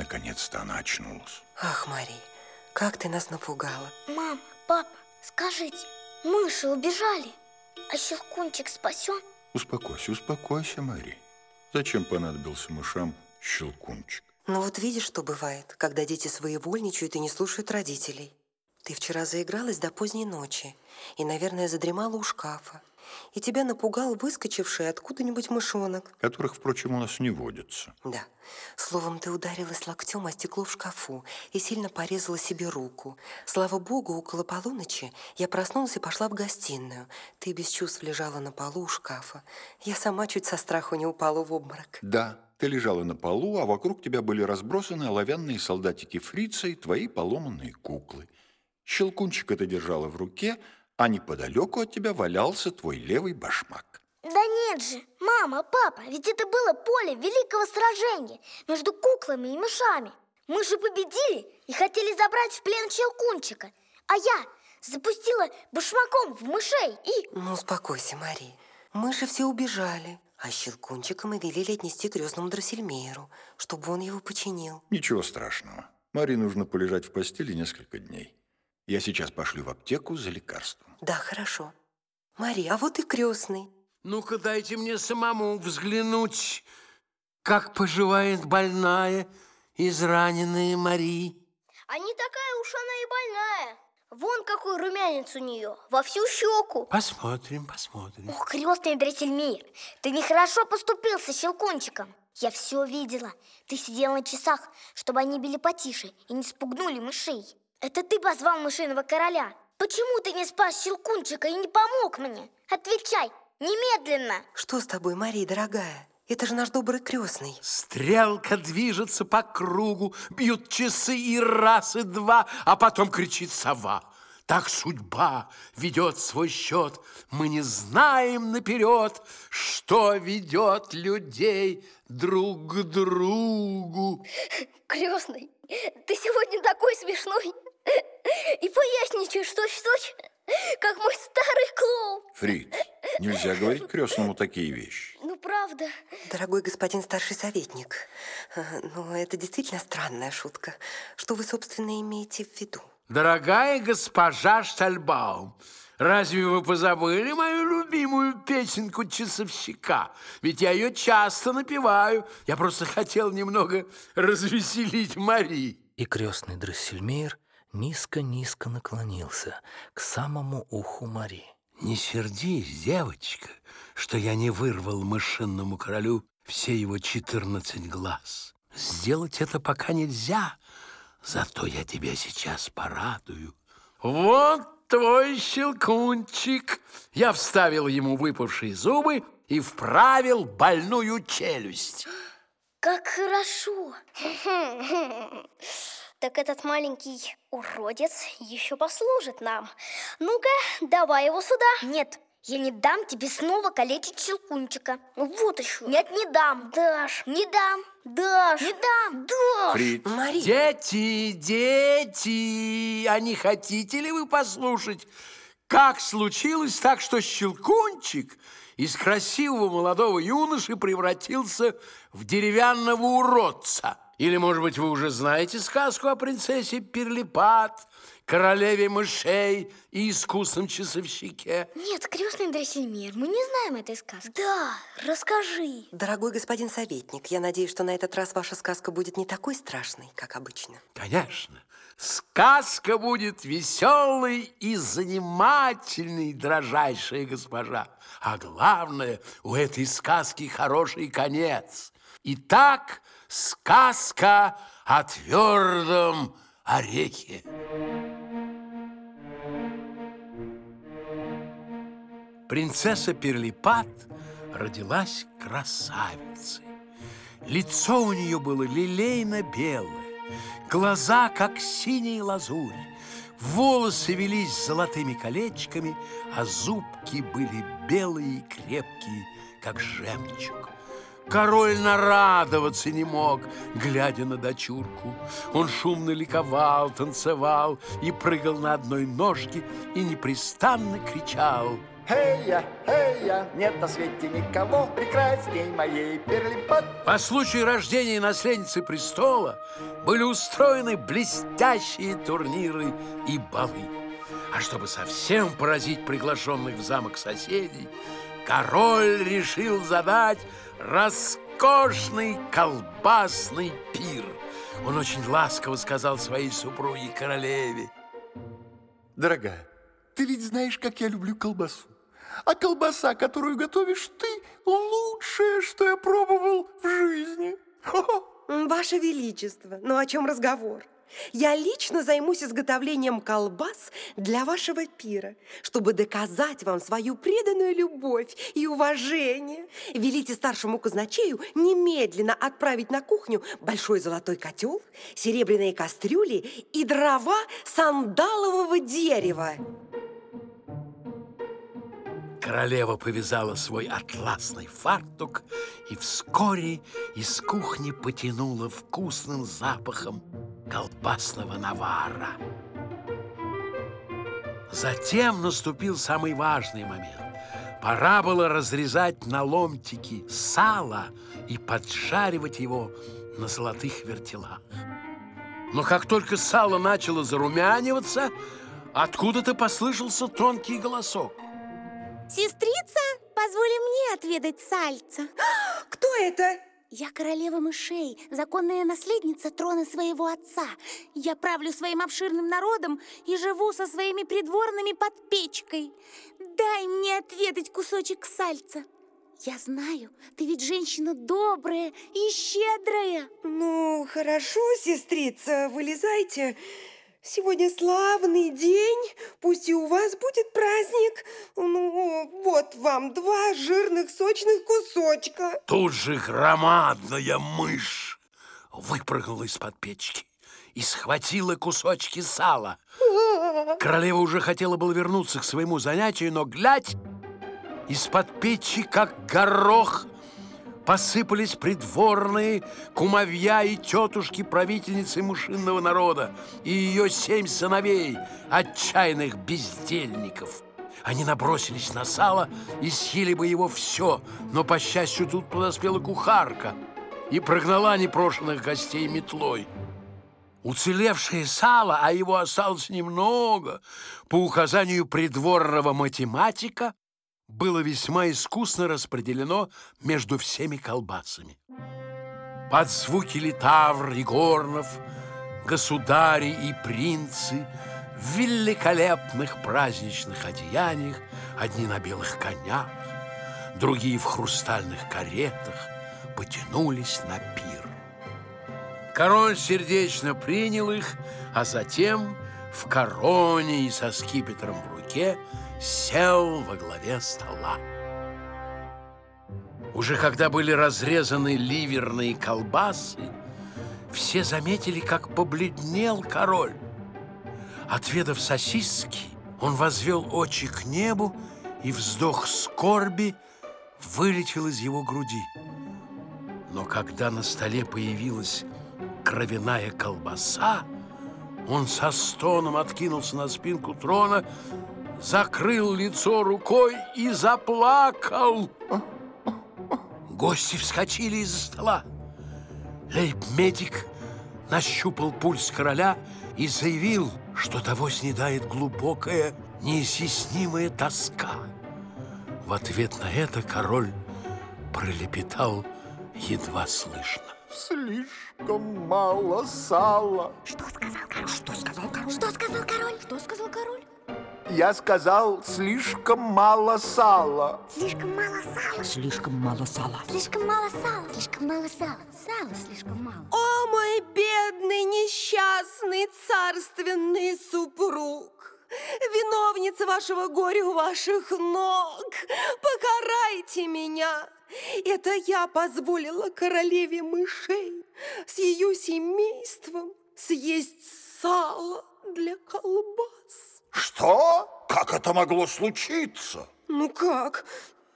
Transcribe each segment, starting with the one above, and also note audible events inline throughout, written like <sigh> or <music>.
Наконец-то она очнулась. Ах, Мари, как ты нас напугала. Мам, папа, скажите, мыши убежали, а Щелкунчик спасен? Успокойся, успокойся, Мари. Зачем понадобился мышам Щелкунчик? Ну вот видишь, что бывает, когда дети своевольничают и не слушают родителей. Ты вчера заигралась до поздней ночи и, наверное, задремала у шкафа. И тебя напугал выскочивший откуда-нибудь мышонок. Которых, впрочем, у нас не водится. Да. Словом, ты ударилась локтем о стекло в шкафу и сильно порезала себе руку. Слава богу, около полуночи я проснулась и пошла в гостиную. Ты без чувств лежала на полу у шкафа. Я сама чуть со страху не упала в обморок. Да, ты лежала на полу, а вокруг тебя были разбросаны оловянные солдатики фрица и твои поломанные куклы. Щелкунчик это держала в руке, а неподалеку от тебя валялся твой левый башмак. Да нет же, мама, папа, ведь это было поле великого сражения между куклами и мышами. Мы же победили и хотели забрать в плен Щелкунчика, а я запустила башмаком в мышей и... Ну, успокойся, Мари. Мыши все убежали, а Щелкунчика мы велели отнести крестному Дроссельмейеру, чтобы он его починил. Ничего страшного. Мари нужно полежать в постели несколько дней. Я сейчас пошлю в аптеку за лекарством. Да, хорошо. Мари, а вот и крестный. Ну-ка, дайте мне самому взглянуть, как поживает больная, израненная Мари. А не такая уж она и больная. Вон какой румянец у нее, во всю щеку. Посмотрим, посмотрим. Ох, крестный Дрессельмейр, ты нехорошо поступил со Щелкунчиком. Я все видела. Ты сидел на часах, чтобы они били потише и не спугнули мышей. Это ты позвал мышиного короля. Почему ты не спас Щелкунчика и не помог мне? Отвечай, немедленно. Что с тобой, Мария, дорогая? Это же наш добрый крестный. Стрелка движется по кругу, бьют часы и раз, и два, а потом кричит сова. Так судьба ведет свой счет. Мы не знаем наперед, что ведет людей друг к другу. Крестный, ты сегодня такой смешной и поясничаешь точь-в-точь, как мой старый клоун. Фриц, нельзя говорить крестному такие вещи. Ну, правда. Дорогой господин старший советник, э, ну, это действительно странная шутка. Что вы, собственно, имеете в виду? Дорогая госпожа Штальбаум, разве вы позабыли мою любимую песенку часовщика? Ведь я ее часто напеваю. Я просто хотел немного развеселить Мари. И крестный Дрессельмейр низко-низко наклонился к самому уху Мари. Не сердись, девочка, что я не вырвал мышинному королю все его четырнадцать глаз. Сделать это пока нельзя, зато я тебя сейчас порадую. Вот твой щелкунчик. Я вставил ему выпавшие зубы и вправил больную челюсть. Как хорошо. <laughs> Так этот маленький уродец еще послужит нам. Ну-ка, давай его сюда. Нет, я не дам тебе снова калечить щелкунчика. Вот еще. Нет, не дам. Дашь. Не дам. Дашь. Не дам. Дашь. Фриц, Мари, Дети, дети, а не хотите ли вы послушать, как случилось так, что Щелкунчик из красивого молодого юноши превратился в деревянного уродца? Или, может быть, вы уже знаете сказку о принцессе Перлипат, королеве мышей и искусном часовщике? Нет, крестный Дрессельмейр, мы не знаем этой сказки. Да, расскажи. дорогой господин советник, я надеюсь, что на этот раз ваша сказка будет не такой страшной, как обычно. Конечно, сказка будет веселой и занимательной, дрожайшая госпожа. А главное, у этой сказки хороший конец. Итак, сказка о твердом орехе. Принцесса Перлипат родилась красавицей. Лицо у нее было лилейно-белое, глаза, как синяя лазурь, волосы велись золотыми колечками, а зубки были белые и крепкие, как жемчуг. Король нарадоваться не мог, глядя на дочурку. Он шумно ликовал, танцевал и прыгал на одной ножке и непрестанно кричал. Эй-я, эй-я, нет на свете никого прекрасней моей перлипот. По случаю рождения наследницы престола были устроены блестящие турниры и балы. А чтобы совсем поразить приглашенных в замок соседей, король решил задать роскошный колбасный пир. Он очень ласково сказал своей супруге королеве. Дорогая, ты ведь знаешь, как я люблю колбасу. А колбаса, которую готовишь ты, лучшее, что я пробовал в жизни. Ваше Величество, ну о чем разговор? Я лично займусь изготовлением колбас для вашего пира, чтобы доказать вам свою преданную любовь и уважение. Велите старшему казначею немедленно отправить на кухню большой золотой котел, серебряные кастрюли и дрова сандалового дерева. Королева повязала свой атласный фартук и вскоре из кухни потянула вкусным запахом колбасного навара. Затем наступил самый важный момент. Пора было разрезать на ломтики сало и поджаривать его на золотых вертелах. Но как только сало начало зарумяниваться, откуда-то послышался тонкий голосок. Сестрица, позволь мне отведать сальца. Кто это? Я королева мышей, законная наследница трона своего отца. Я правлю своим обширным народом и живу со своими придворными под печкой. Дай мне отведать кусочек сальца. Я знаю, ты ведь женщина добрая и щедрая. Ну, хорошо, сестрица, вылезайте. Сегодня славный день, пусть и у вас будет праздник. Ну, вот вам два жирных сочных кусочка. Тут же громадная мышь выпрыгнула из-под печки и схватила кусочки сала. <laughs> Королева уже хотела было вернуться к своему занятию, но, глядь, из-под печи, как горох, посыпались придворные кумовья и тетушки правительницы мышинного народа и ее семь сыновей, отчаянных бездельников. Они набросились на сало и съели бы его все, но, по счастью, тут подоспела кухарка и прогнала непрошенных гостей метлой. Уцелевшее сало, а его осталось немного, по указанию придворного математика, было весьма искусно распределено между всеми колбасами. Под звуки литавр и горнов, государи и принцы в великолепных праздничных одеяниях, одни на белых конях, другие в хрустальных каретах, потянулись на пир. Король сердечно принял их, а затем в короне и со скипетром в руке сел во главе стола. Уже когда были разрезаны ливерные колбасы, все заметили, как побледнел король. Отведав сосиски, он возвел очи к небу, и вздох скорби вылетел из его груди. Но когда на столе появилась кровяная колбаса, он со стоном откинулся на спинку трона, закрыл лицо рукой и заплакал. Гости вскочили из-за стола. Лейб-медик нащупал пульс короля и заявил, что того снедает глубокая, неизъяснимая тоска. В ответ на это король пролепетал едва слышно. Слишком мало сала. Что сказал король? Что сказал король? Что сказал король? Что сказал король? Я сказал, слишком мало сала. Слишком мало сала. Слишком мало сала. Слишком мало сала. Слишком мало сала. Сала слишком мало. О, мой бедный, несчастный, царственный супруг! Виновница вашего горя у ваших ног! Покарайте меня! Это я позволила королеве мышей с ее семейством съесть сало для колбас. Что? Как это могло случиться? Ну как?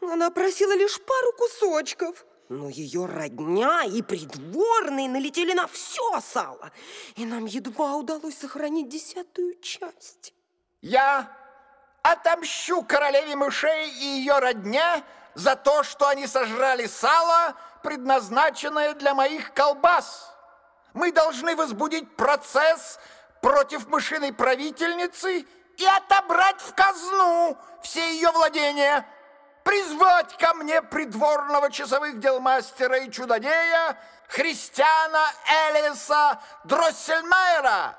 Она просила лишь пару кусочков. Но ее родня и придворные налетели на все сало, и нам едва удалось сохранить десятую часть. Я отомщу королеве мышей и ее родне за то, что они сожрали сало, предназначенное для моих колбас. Мы должны возбудить процесс против мышиной правительницы и отобрать в казну все ее владения, призвать ко мне придворного часовых дел мастера и чудодея Христиана Элиса Дроссельмайера,